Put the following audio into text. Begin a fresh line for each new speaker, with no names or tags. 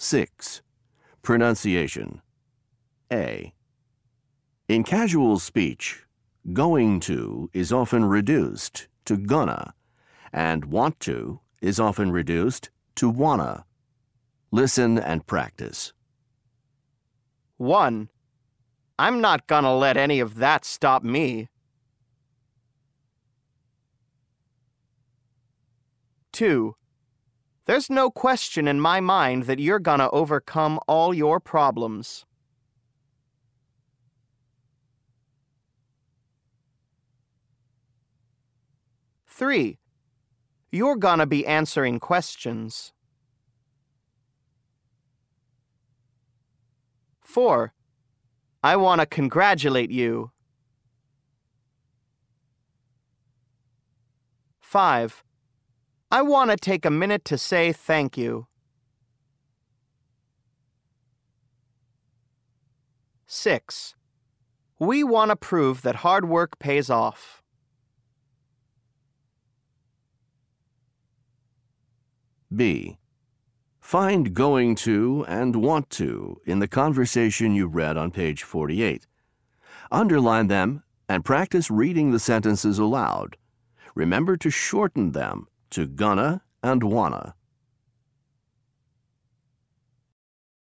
6. Pronunciation A. In casual speech, going to is often reduced to gonna, and want to is often reduced to wanna. Listen and practice.
1. I'm not gonna let any of that stop me. 2. There's no question in my mind that you're gonna overcome all your problems. 3. You're gonna be answering questions. 4. I want to congratulate you. 5. I want to take a minute to say thank you. 6. We want to prove that hard work pays off.
B. Find going to and want to in the conversation you read on page 48. Underline them and practice reading the sentences aloud. Remember to shorten them to gonna and wanna.